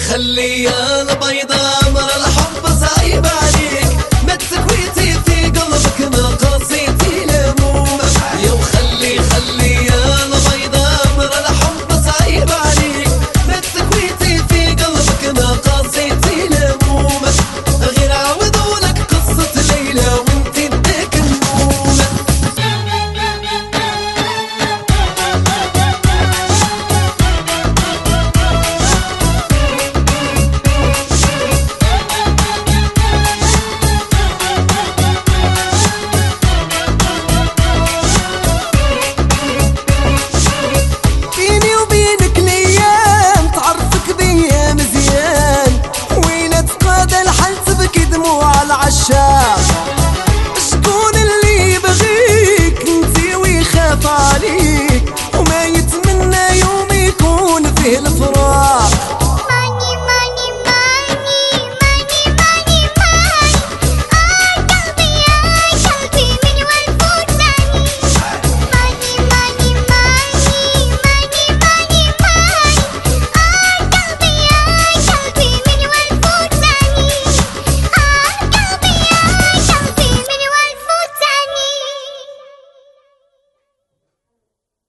خلي خلي يا البيضة أمر الحب صعيب ويخاف